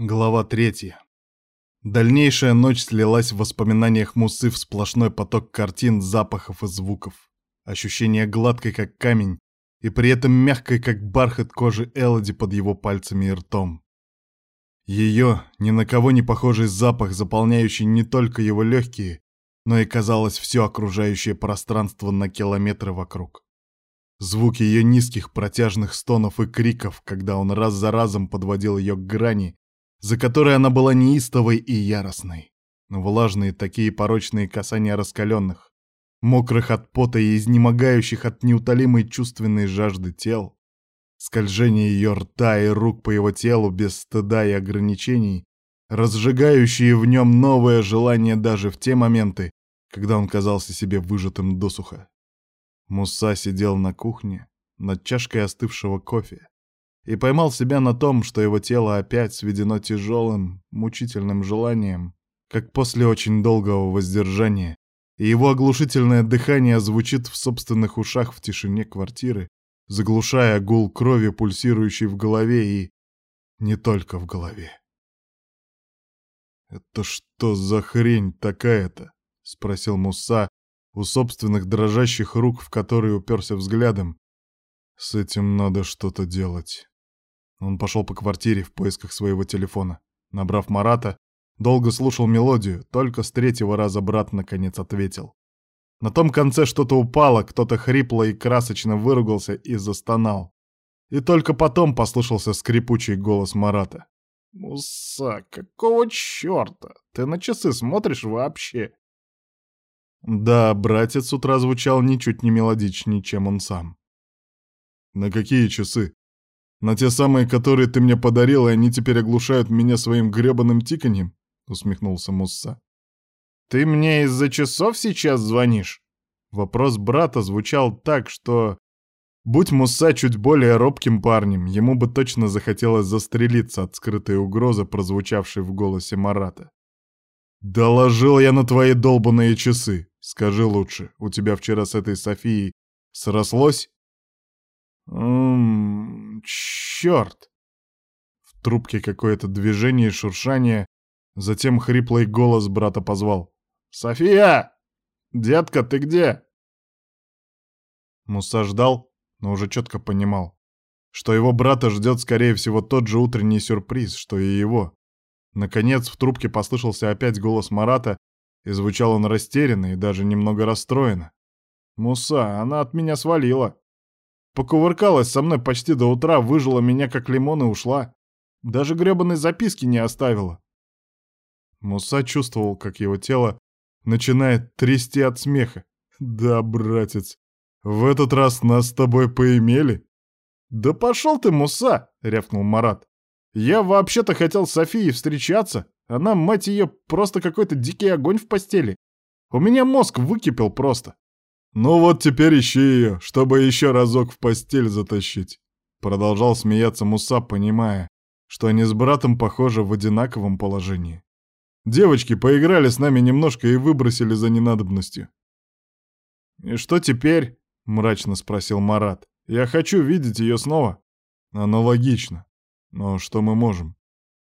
Глава третья. Дальнейшая ночь слилась в воспоминаниях Мусы в сплошной поток картин, запахов и звуков. Ощущение гладкой, как камень, и при этом мягкой, как бархат кожи Элоди под его пальцами и ртом. Ее, ни на кого не похожий запах, заполняющий не только его легкие, но и, казалось, все окружающее пространство на километры вокруг. Звуки ее низких протяжных стонов и криков, когда он раз за разом подводил ее к грани, за которой она была неистовой и яростной. Влажные такие порочные касания раскаленных, мокрых от пота и изнемогающих от неутолимой чувственной жажды тел, скольжение ее рта и рук по его телу без стыда и ограничений, разжигающие в нем новое желание даже в те моменты, когда он казался себе выжатым досуха. Муса сидел на кухне над чашкой остывшего кофе, и поймал себя на том, что его тело опять сведено тяжелым, мучительным желанием, как после очень долгого воздержания, и его оглушительное дыхание звучит в собственных ушах в тишине квартиры, заглушая гул крови, пульсирующий в голове и не только в голове. «Это что за хрень такая-то?» — спросил Муса у собственных дрожащих рук, в которые уперся взглядом. «С этим надо что-то делать». Он пошел по квартире в поисках своего телефона. Набрав Марата, долго слушал мелодию, только с третьего раза брат наконец ответил. На том конце что-то упало, кто-то хрипло и красочно выругался и застонал. И только потом послышался скрипучий голос Марата. «Муса, какого черта? Ты на часы смотришь вообще?» Да, братец с утра звучал ничуть не мелодичнее, чем он сам. «На какие часы?» На те самые, которые ты мне подарил, и они теперь оглушают меня своим грёбаным тиканьем?» — усмехнулся Мусса. «Ты мне из-за часов сейчас звонишь?» Вопрос брата звучал так, что... Будь Мусса чуть более робким парнем, ему бы точно захотелось застрелиться от скрытой угрозы, прозвучавшей в голосе Марата. «Доложил я на твои долбанные часы. Скажи лучше, у тебя вчера с этой Софией срослось?» «Ммм, черт!» В трубке какое-то движение и шуршание, затем хриплый голос брата позвал. «София! Детка, ты где?» Муса ждал, но уже четко понимал, что его брата ждет, скорее всего, тот же утренний сюрприз, что и его. Наконец в трубке послышался опять голос Марата, и звучал он растерянно и даже немного расстроенно. «Муса, она от меня свалила. Покувыркалась со мной почти до утра, выжила меня как лимон и ушла. Даже грёбаной записки не оставила. Муса чувствовал, как его тело начинает трясти от смеха. «Да, братец, в этот раз нас с тобой поимели?» «Да пошел ты, Муса!» — рявкнул Марат. «Я вообще-то хотел с Софией встречаться. Она, мать ее, просто какой-то дикий огонь в постели. У меня мозг выкипел просто. «Ну вот теперь ищи ее, чтобы еще разок в постель затащить», — продолжал смеяться Муса, понимая, что они с братом, похожи в одинаковом положении. «Девочки поиграли с нами немножко и выбросили за ненадобностью». «И что теперь?» — мрачно спросил Марат. «Я хочу видеть ее снова». «Аналогично. Но что мы можем?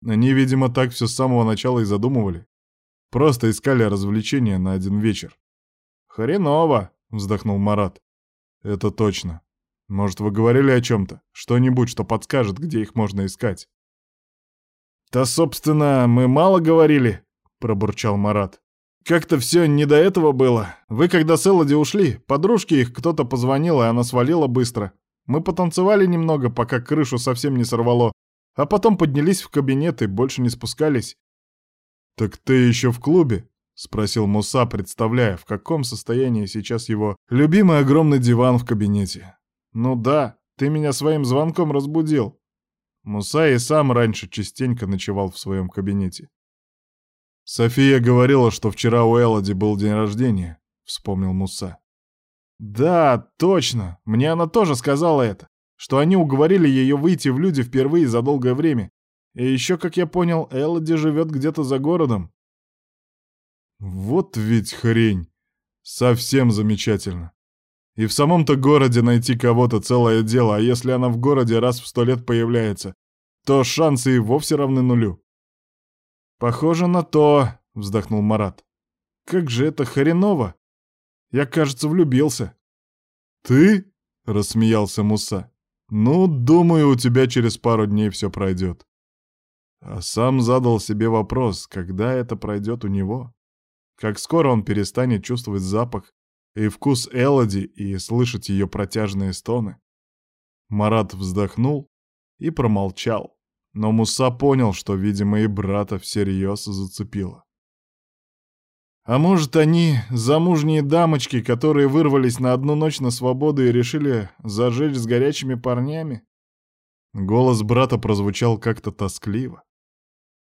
Они, видимо, так все с самого начала и задумывали. Просто искали развлечения на один вечер». «Хреново!» — вздохнул Марат. «Это точно. Может, вы говорили о чем-то? Что-нибудь, что подскажет, где их можно искать?» «Да, собственно, мы мало говорили», — пробурчал Марат. «Как-то все не до этого было. Вы, когда с Элоди ушли, подружке их кто-то позвонил, и она свалила быстро. Мы потанцевали немного, пока крышу совсем не сорвало, а потом поднялись в кабинет и больше не спускались». «Так ты еще в клубе?» — спросил Муса, представляя, в каком состоянии сейчас его любимый огромный диван в кабинете. «Ну да, ты меня своим звонком разбудил». Муса и сам раньше частенько ночевал в своем кабинете. «София говорила, что вчера у Элоди был день рождения», — вспомнил Муса. «Да, точно, мне она тоже сказала это, что они уговорили ее выйти в люди впервые за долгое время. И еще, как я понял, Элоди живет где-то за городом, вот ведь хрень. Совсем замечательно. И в самом-то городе найти кого-то целое дело, а если она в городе раз в сто лет появляется, то шансы и вовсе равны нулю. Похоже на то, вздохнул Марат. Как же это хреново! Я, кажется, влюбился. Ты? рассмеялся Муса. Ну, думаю, у тебя через пару дней все пройдет. А сам задал себе вопрос, когда это пройдет у него. Как скоро он перестанет чувствовать запах и вкус Элоди и слышать ее протяжные стоны. Марат вздохнул и промолчал, но Муса понял, что, видимо, и брата всерьез зацепило. А может, они замужние дамочки, которые вырвались на одну ночь на свободу и решили зажечь с горячими парнями? Голос брата прозвучал как-то тоскливо.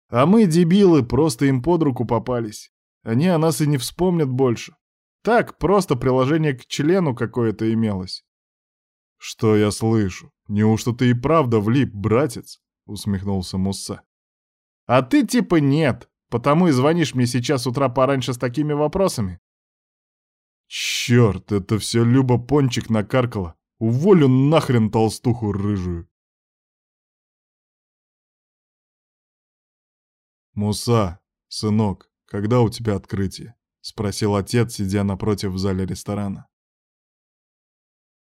А мы, дебилы, просто им под руку попались. Они о нас и не вспомнят больше. Так, просто приложение к члену какое-то имелось. «Что я слышу? Неужто ты и правда влип, братец?» — усмехнулся Мусса. «А ты типа нет, потому и звонишь мне сейчас с утра пораньше с такими вопросами?» «Черт, это все Люба Пончик накаркала. Уволю нахрен толстуху рыжую!» «Муса, сынок, когда у тебя открытие?» — спросил отец, сидя напротив в зале ресторана.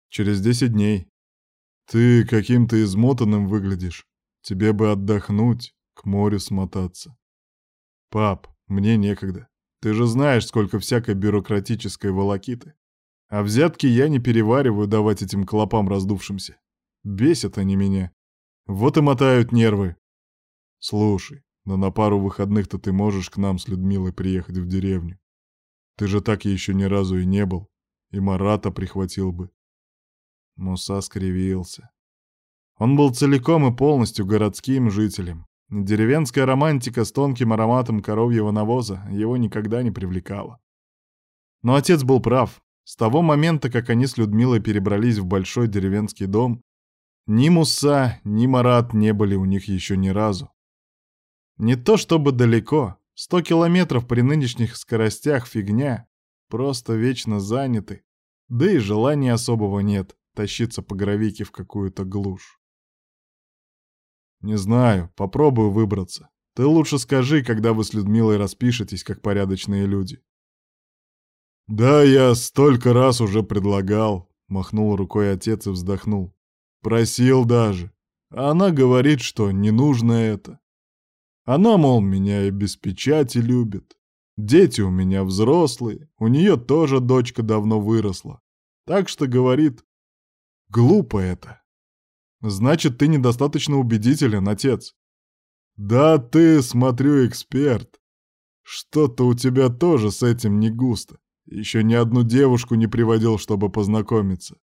«Через десять дней. Ты каким-то измотанным выглядишь. Тебе бы отдохнуть, к морю смотаться. Пап, мне некогда. Ты же знаешь, сколько всякой бюрократической волокиты. А взятки я не перевариваю давать этим клопам раздувшимся. Бесят они меня. Вот и мотают нервы. Слушай, но на пару выходных-то ты можешь к нам с Людмилой приехать в деревню. Ты же так еще ни разу и не был. И Марата прихватил бы. Муса скривился. Он был целиком и полностью городским жителем. Деревенская романтика с тонким ароматом коровьего навоза его никогда не привлекала. Но отец был прав. С того момента, как они с Людмилой перебрались в большой деревенский дом, ни Муса, ни Марат не были у них еще ни разу. Не то чтобы далеко. Сто километров при нынешних скоростях фигня. Просто вечно заняты. Да и желания особого нет тащиться по гравике в какую-то глушь. Не знаю, попробую выбраться. Ты лучше скажи, когда вы с Людмилой распишетесь, как порядочные люди. Да, я столько раз уже предлагал, махнул рукой отец и вздохнул. Просил даже. А она говорит, что не нужно это. Она, мол, меня и без печати любит. Дети у меня взрослые, у нее тоже дочка давно выросла. Так что, говорит, глупо это. Значит, ты недостаточно убедителен, отец. Да ты, смотрю, эксперт. Что-то у тебя тоже с этим не густо. Еще ни одну девушку не приводил, чтобы познакомиться.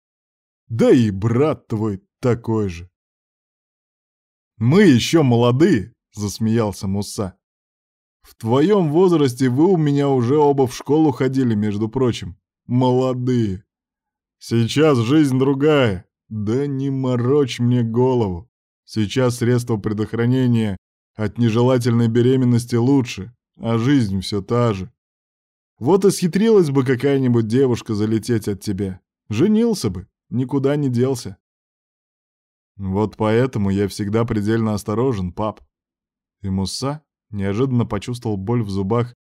Да и брат твой такой же. Мы еще молодые, — засмеялся Муса. «В твоем возрасте вы у меня уже оба в школу ходили, между прочим. Молодые. Сейчас жизнь другая. Да не морочь мне голову. Сейчас средства предохранения от нежелательной беременности лучше, а жизнь все та же. Вот и схитрилась бы какая-нибудь девушка залететь от тебя. Женился бы, никуда не делся. Вот поэтому я всегда предельно осторожен, пап. И Муса неожиданно почувствовал боль в зубах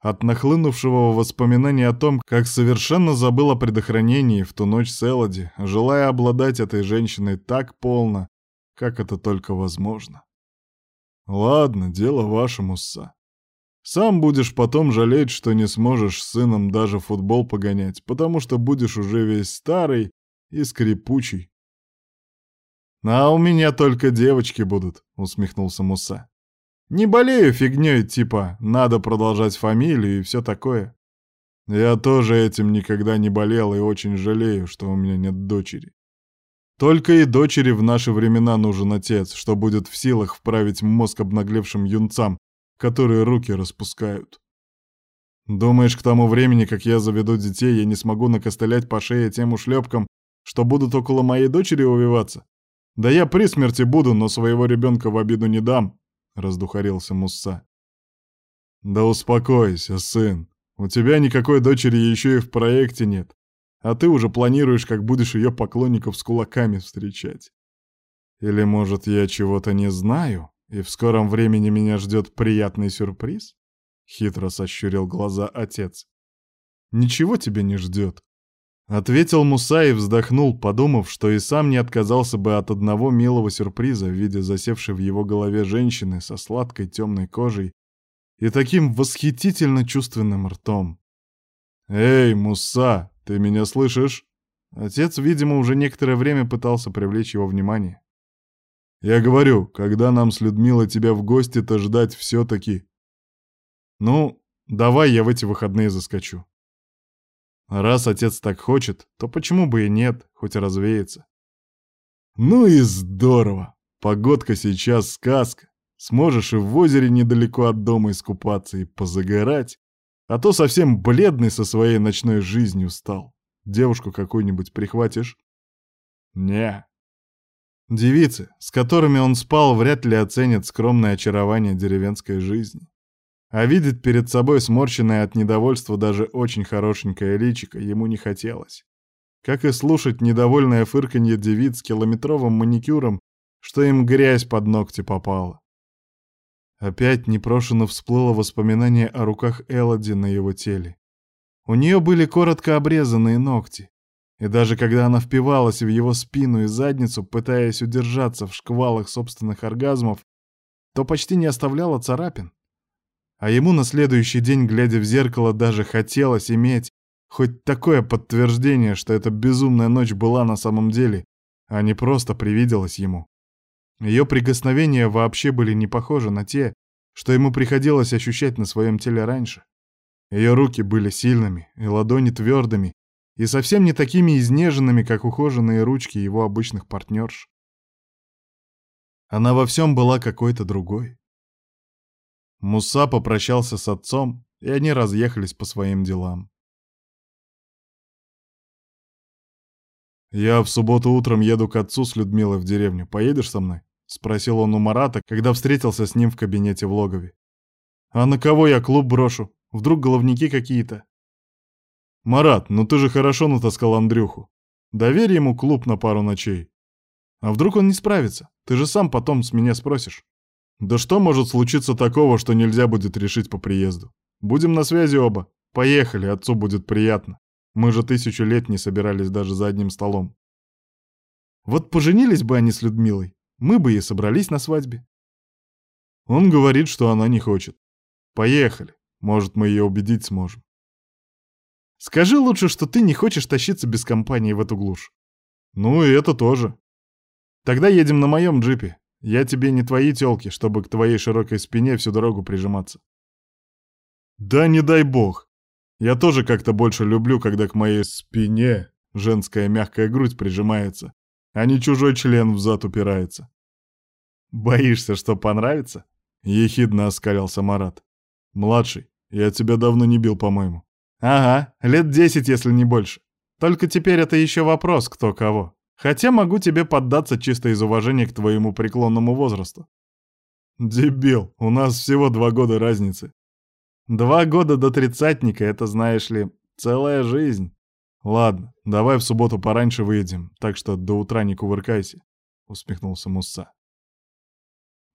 от нахлынувшего воспоминания о том, как совершенно забыл о предохранении в ту ночь с Элоди, желая обладать этой женщиной так полно, как это только возможно. Ладно, дело ваше, Мусса. Сам будешь потом жалеть, что не сможешь с сыном даже футбол погонять, потому что будешь уже весь старый и скрипучий. «А у меня только девочки будут», — усмехнулся Муса. Не болею фигней, типа «надо продолжать фамилию» и все такое. Я тоже этим никогда не болел и очень жалею, что у меня нет дочери. Только и дочери в наши времена нужен отец, что будет в силах вправить мозг обнаглевшим юнцам, которые руки распускают. Думаешь, к тому времени, как я заведу детей, я не смогу накостылять по шее тем ушлепкам, что будут около моей дочери увиваться? Да я при смерти буду, но своего ребенка в обиду не дам, раздухарился Мусса. Да успокойся, сын. У тебя никакой дочери еще и в проекте нет. А ты уже планируешь, как будешь ее поклонников с кулаками встречать. Или, может, я чего-то не знаю? И в скором времени меня ждет приятный сюрприз? Хитро сощурил глаза отец. Ничего тебе не ждет. Ответил Муса и вздохнул, подумав, что и сам не отказался бы от одного милого сюрприза в виде засевшей в его голове женщины со сладкой темной кожей и таким восхитительно чувственным ртом. «Эй, Муса, ты меня слышишь?» Отец, видимо, уже некоторое время пытался привлечь его внимание. «Я говорю, когда нам с Людмилой тебя в гости-то ждать все-таки...» «Ну, давай я в эти выходные заскочу. Раз отец так хочет, то почему бы и нет, хоть развеется. Ну и здорово! Погодка сейчас сказка. Сможешь и в озере недалеко от дома искупаться и позагорать, а то совсем бледный со своей ночной жизнью стал. Девушку какую-нибудь прихватишь? Не. Девицы, с которыми он спал, вряд ли оценят скромное очарование деревенской жизни. А видеть перед собой сморщенное от недовольства даже очень хорошенькое личико ему не хотелось. Как и слушать недовольное фырканье девиц с километровым маникюром, что им грязь под ногти попала. Опять непрошено всплыло воспоминание о руках Элоди на его теле. У нее были коротко обрезанные ногти. И даже когда она впивалась в его спину и задницу, пытаясь удержаться в шквалах собственных оргазмов, то почти не оставляла царапин. А ему на следующий день, глядя в зеркало, даже хотелось иметь хоть такое подтверждение, что эта безумная ночь была на самом деле, а не просто привиделась ему. Ее прикосновения вообще были не похожи на те, что ему приходилось ощущать на своем теле раньше. Ее руки были сильными, и ладони твердыми, и совсем не такими изнеженными, как ухоженные ручки его обычных партнерш. Она во всем была какой-то другой. Муса попрощался с отцом, и они разъехались по своим делам. «Я в субботу утром еду к отцу с Людмилой в деревню. Поедешь со мной?» — спросил он у Марата, когда встретился с ним в кабинете в логове. «А на кого я клуб брошу? Вдруг головники какие-то?» «Марат, ну ты же хорошо натаскал Андрюху. Доверь ему клуб на пару ночей. А вдруг он не справится? Ты же сам потом с меня спросишь». Да что может случиться такого, что нельзя будет решить по приезду? Будем на связи оба. Поехали, отцу будет приятно. Мы же тысячу лет не собирались даже за одним столом. Вот поженились бы они с Людмилой, мы бы и собрались на свадьбе. Он говорит, что она не хочет. Поехали. Может, мы ее убедить сможем. Скажи лучше, что ты не хочешь тащиться без компании в эту глушь. Ну и это тоже. Тогда едем на моем джипе. Я тебе не твои тёлки, чтобы к твоей широкой спине всю дорогу прижиматься. Да не дай бог. Я тоже как-то больше люблю, когда к моей спине женская мягкая грудь прижимается, а не чужой член в зад упирается. Боишься, что понравится? Ехидно оскалился Марат. Младший, я тебя давно не бил, по-моему. Ага, лет десять, если не больше. Только теперь это еще вопрос, кто кого. Хотя могу тебе поддаться чисто из уважения к твоему преклонному возрасту. Дебил, у нас всего два года разницы. Два года до тридцатника — это, знаешь ли, целая жизнь. Ладно, давай в субботу пораньше выйдем, так что до утра не кувыркайся, — усмехнулся Мусса.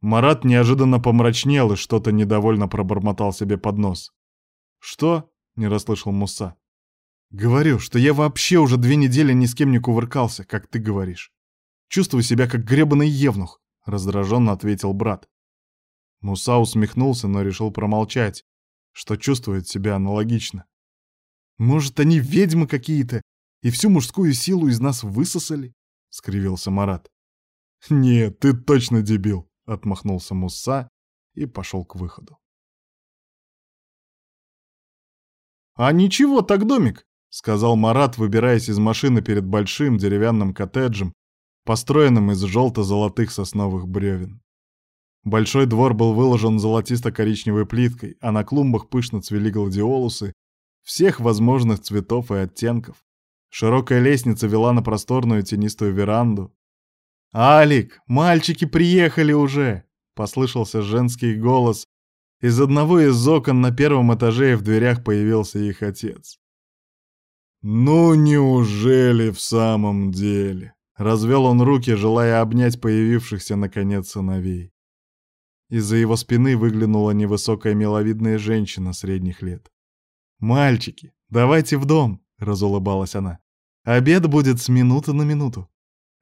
Марат неожиданно помрачнел и что-то недовольно пробормотал себе под нос. «Что?» — не расслышал Мусса. Говорю, что я вообще уже две недели ни с кем не кувыркался, как ты говоришь. Чувствую себя как гребаный евнух, раздраженно ответил брат. Муса усмехнулся, но решил промолчать, что чувствует себя аналогично. Может, они ведьмы какие-то и всю мужскую силу из нас высосали? скривился Марат. Нет, ты точно дебил, отмахнулся Муса и пошел к выходу. А ничего, так домик, — сказал Марат, выбираясь из машины перед большим деревянным коттеджем, построенным из желто-золотых сосновых бревен. Большой двор был выложен золотисто-коричневой плиткой, а на клумбах пышно цвели гладиолусы всех возможных цветов и оттенков. Широкая лестница вела на просторную тенистую веранду. «Алик, мальчики приехали уже!» — послышался женский голос. Из одного из окон на первом этаже в дверях появился их отец. «Ну неужели в самом деле?» Развел он руки, желая обнять появившихся наконец сыновей. Из-за его спины выглянула невысокая миловидная женщина средних лет. «Мальчики, давайте в дом!» — разулыбалась она. «Обед будет с минуты на минуту».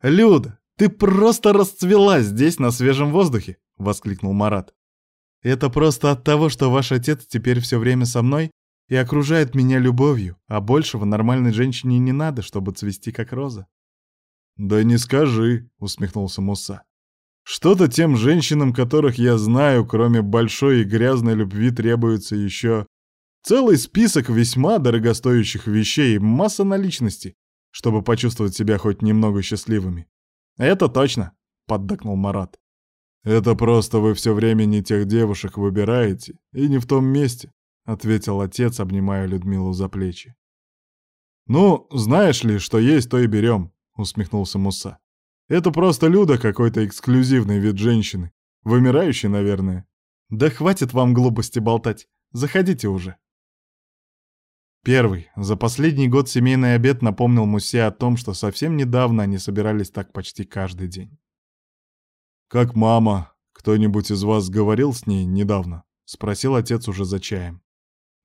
«Люда, ты просто расцвела здесь, на свежем воздухе!» — воскликнул Марат. «Это просто от того, что ваш отец теперь все время со мной и окружает меня любовью, а большего нормальной женщине не надо, чтобы цвести как роза». «Да не скажи», — усмехнулся Муса. «Что-то тем женщинам, которых я знаю, кроме большой и грязной любви, требуется еще целый список весьма дорогостоящих вещей и масса наличности, чтобы почувствовать себя хоть немного счастливыми». «Это точно», — поддакнул Марат. «Это просто вы все время не тех девушек выбираете и не в том месте», — ответил отец, обнимая Людмилу за плечи. «Ну, знаешь ли, что есть, то и берем усмехнулся Муса. Это просто Люда какой-то эксклюзивный вид женщины. Вымирающий, наверное. Да хватит вам глупости болтать. Заходите уже. Первый, за последний год семейный обед напомнил Мусе о том, что совсем недавно они собирались так почти каждый день. «Как мама? Кто-нибудь из вас говорил с ней недавно?» — спросил отец уже за чаем.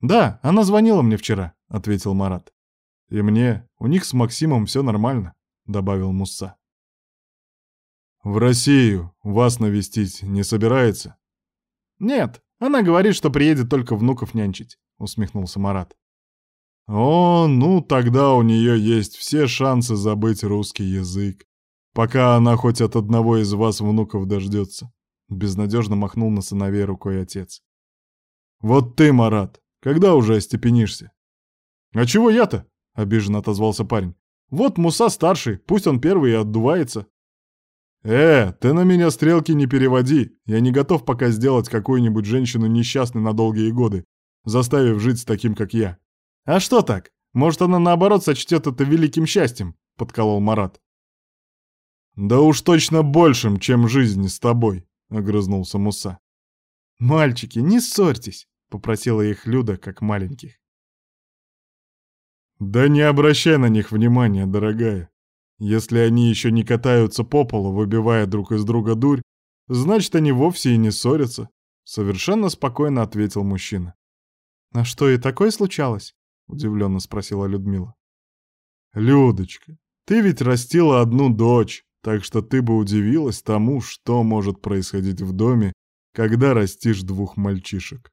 «Да, она звонила мне вчера», — ответил Марат. «И мне, у них с Максимом все нормально. — добавил Мусса. «В Россию вас навестить не собирается?» «Нет, она говорит, что приедет только внуков нянчить», — усмехнулся Марат. «О, ну тогда у нее есть все шансы забыть русский язык, пока она хоть от одного из вас внуков дождется», — безнадежно махнул на сыновей рукой отец. «Вот ты, Марат, когда уже остепенишься?» «А чего я-то?» — обиженно отозвался парень. Вот Муса старший, пусть он первый и отдувается. «Э, ты на меня стрелки не переводи. Я не готов пока сделать какую-нибудь женщину несчастной на долгие годы, заставив жить с таким, как я». «А что так? Может, она наоборот сочтет это великим счастьем?» — подколол Марат. «Да уж точно большим, чем жизнь с тобой», — огрызнулся Муса. «Мальчики, не ссорьтесь», — попросила их Люда, как маленьких. Да не обращай на них внимания, дорогая. Если они еще не катаются по полу, выбивая друг из друга дурь, значит, они вовсе и не ссорятся. Совершенно спокойно ответил мужчина. «А что, и такое случалось?» — удивленно спросила Людмила. «Людочка, ты ведь растила одну дочь, так что ты бы удивилась тому, что может происходить в доме, когда растишь двух мальчишек.